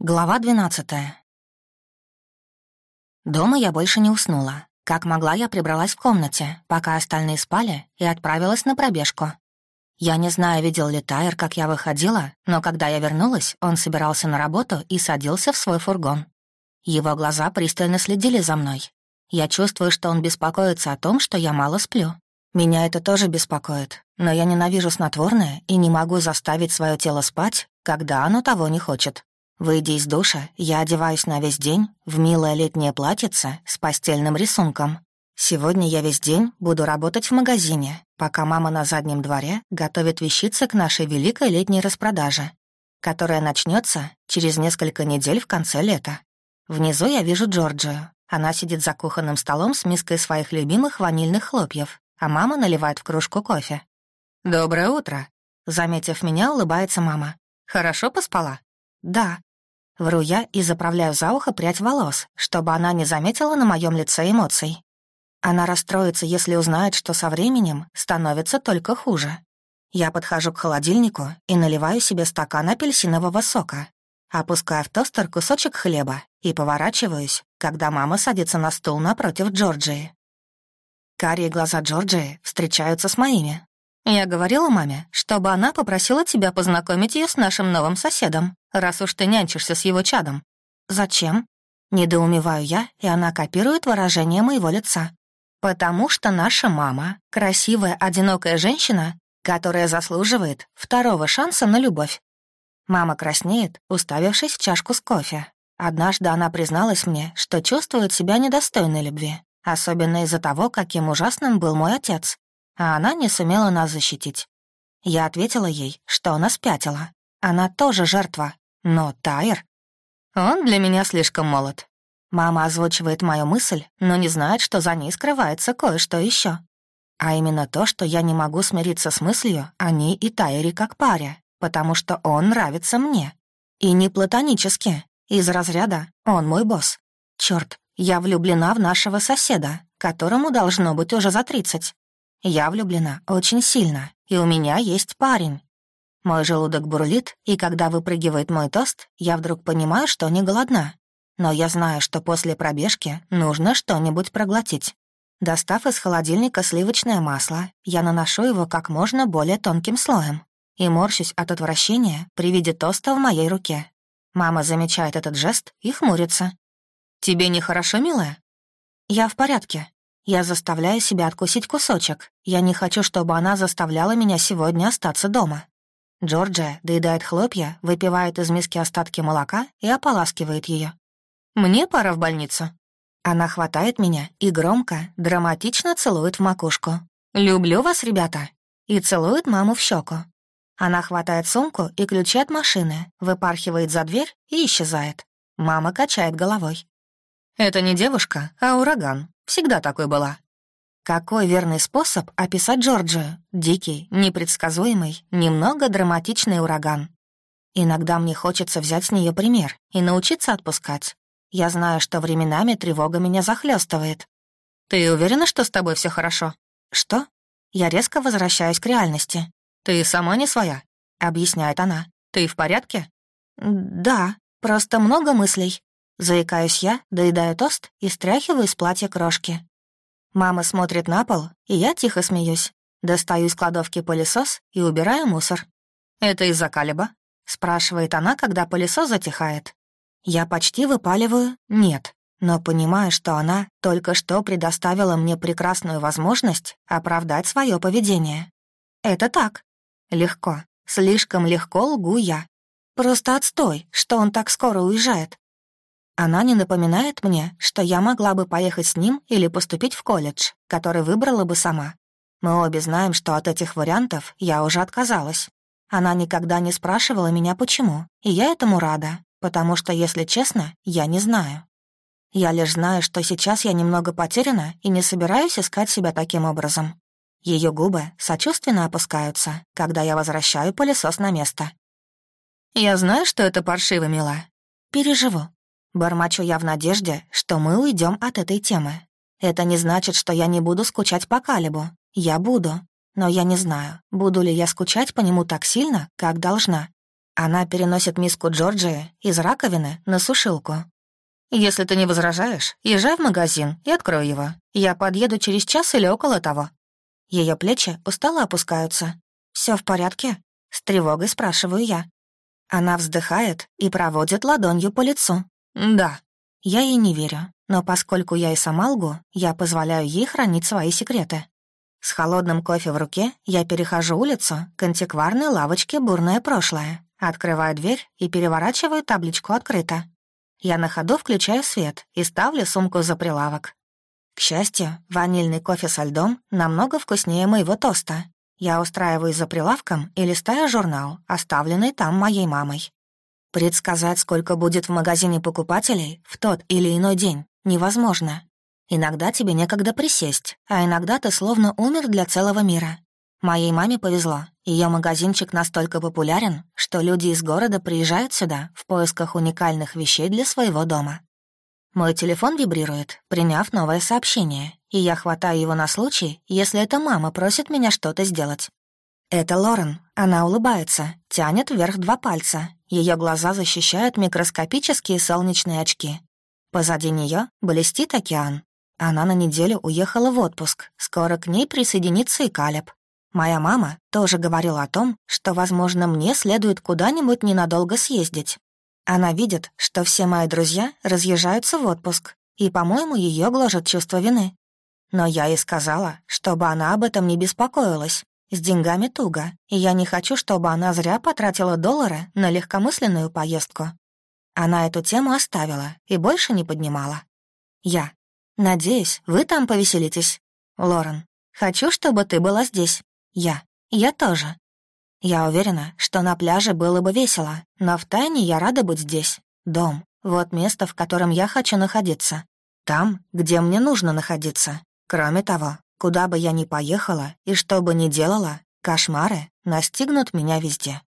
Глава 12 Дома я больше не уснула. Как могла, я прибралась в комнате, пока остальные спали, и отправилась на пробежку. Я не знаю, видел ли Тайр, как я выходила, но когда я вернулась, он собирался на работу и садился в свой фургон. Его глаза пристально следили за мной. Я чувствую, что он беспокоится о том, что я мало сплю. Меня это тоже беспокоит, но я ненавижу снотворное и не могу заставить свое тело спать, когда оно того не хочет. Выйдя из душа, я одеваюсь на весь день в милое летнее платьице с постельным рисунком. Сегодня я весь день буду работать в магазине, пока мама на заднем дворе готовит вещицы к нашей великой летней распродаже, которая начнется через несколько недель в конце лета. Внизу я вижу Джорджию. Она сидит за кухонным столом с миской своих любимых ванильных хлопьев, а мама наливает в кружку кофе. «Доброе утро», — заметив меня, улыбается мама. «Хорошо поспала?» «Да», Вру я и заправляю за ухо прядь волос, чтобы она не заметила на моем лице эмоций. Она расстроится, если узнает, что со временем становится только хуже. Я подхожу к холодильнику и наливаю себе стакан апельсинового сока. Опускаю в тостер кусочек хлеба и поворачиваюсь, когда мама садится на стул напротив Джорджии. Карие глаза Джорджии встречаются с моими. Я говорила маме, чтобы она попросила тебя познакомить ее с нашим новым соседом, раз уж ты нянчишься с его чадом. Зачем? Недоумеваю я, и она копирует выражение моего лица. Потому что наша мама — красивая, одинокая женщина, которая заслуживает второго шанса на любовь. Мама краснеет, уставившись в чашку с кофе. Однажды она призналась мне, что чувствует себя недостойной любви, особенно из-за того, каким ужасным был мой отец а она не сумела нас защитить. Я ответила ей, что она спятила. Она тоже жертва, но Тайр... Он для меня слишком молод. Мама озвучивает мою мысль, но не знает, что за ней скрывается кое-что еще. А именно то, что я не могу смириться с мыслью о ней и Тайре как паре, потому что он нравится мне. И не платонически, из разряда «он мой босс». Черт, я влюблена в нашего соседа, которому должно быть уже за тридцать. Я влюблена очень сильно, и у меня есть парень. Мой желудок бурлит, и когда выпрыгивает мой тост, я вдруг понимаю, что не голодна. Но я знаю, что после пробежки нужно что-нибудь проглотить. Достав из холодильника сливочное масло, я наношу его как можно более тонким слоем и морщусь от отвращения при виде тоста в моей руке. Мама замечает этот жест и хмурится. «Тебе нехорошо, милая?» «Я в порядке», я заставляю себя откусить кусочек. Я не хочу, чтобы она заставляла меня сегодня остаться дома. Джорджия доедает хлопья, выпивает из миски остатки молока и ополаскивает ее. «Мне пора в больницу». Она хватает меня и громко, драматично целует в макушку. «Люблю вас, ребята!» И целует маму в щеку. Она хватает сумку и ключи от машины, выпархивает за дверь и исчезает. Мама качает головой. «Это не девушка, а ураган. Всегда такой была». Какой верный способ описать Джорджию? Дикий, непредсказуемый, немного драматичный ураган. Иногда мне хочется взять с нее пример и научиться отпускать. Я знаю, что временами тревога меня захлестывает. «Ты уверена, что с тобой все хорошо?» «Что?» Я резко возвращаюсь к реальности. «Ты сама не своя», — объясняет она. «Ты в порядке?» «Да, просто много мыслей. Заикаюсь я, доедаю тост и стряхиваю из платья крошки. Мама смотрит на пол, и я тихо смеюсь. Достаю из кладовки пылесос и убираю мусор. «Это из-за Калиба?» — спрашивает она, когда пылесос затихает. Я почти выпаливаю «нет», но понимаю, что она только что предоставила мне прекрасную возможность оправдать свое поведение. Это так. Легко, слишком легко лгу я. Просто отстой, что он так скоро уезжает. Она не напоминает мне, что я могла бы поехать с ним или поступить в колледж, который выбрала бы сама. Мы обе знаем, что от этих вариантов я уже отказалась. Она никогда не спрашивала меня, почему, и я этому рада, потому что, если честно, я не знаю. Я лишь знаю, что сейчас я немного потеряна и не собираюсь искать себя таким образом. Ее губы сочувственно опускаются, когда я возвращаю пылесос на место. «Я знаю, что это паршиво, мила. Переживу. Бормочу я в надежде, что мы уйдем от этой темы. Это не значит, что я не буду скучать по Калибу. Я буду. Но я не знаю, буду ли я скучать по нему так сильно, как должна. Она переносит миску Джорджии из раковины на сушилку. «Если ты не возражаешь, езжай в магазин и открой его. Я подъеду через час или около того». Ее плечи устало опускаются. Все в порядке?» — с тревогой спрашиваю я. Она вздыхает и проводит ладонью по лицу. «Да». Я ей не верю, но поскольку я и сама лгу, я позволяю ей хранить свои секреты. С холодным кофе в руке я перехожу улицу к антикварной лавочке «Бурное прошлое», открываю дверь и переворачиваю табличку «Открыто». Я на ходу включаю свет и ставлю сумку за прилавок. К счастью, ванильный кофе со льдом намного вкуснее моего тоста. Я устраиваюсь за прилавком и листаю журнал, оставленный там моей мамой. Предсказать, сколько будет в магазине покупателей в тот или иной день, невозможно. Иногда тебе некогда присесть, а иногда ты словно умер для целого мира. Моей маме повезло. Ее магазинчик настолько популярен, что люди из города приезжают сюда в поисках уникальных вещей для своего дома. Мой телефон вибрирует, приняв новое сообщение, и я хватаю его на случай, если эта мама просит меня что-то сделать. Это Лорен. Она улыбается, тянет вверх два пальца. Ее глаза защищают микроскопические солнечные очки. Позади нее блестит океан. Она на неделю уехала в отпуск. Скоро к ней присоединится и Калеб. Моя мама тоже говорила о том, что, возможно, мне следует куда-нибудь ненадолго съездить. Она видит, что все мои друзья разъезжаются в отпуск, и, по-моему, ее гложет чувство вины. Но я ей сказала, чтобы она об этом не беспокоилась. С деньгами туго, и я не хочу, чтобы она зря потратила доллары на легкомысленную поездку. Она эту тему оставила и больше не поднимала. Я. Надеюсь, вы там повеселитесь. Лорен. Хочу, чтобы ты была здесь. Я. Я тоже. Я уверена, что на пляже было бы весело, но втайне я рада быть здесь. Дом. Вот место, в котором я хочу находиться. Там, где мне нужно находиться. Кроме того, куда бы я ни поехала и что бы ни делала, кошмары настигнут меня везде.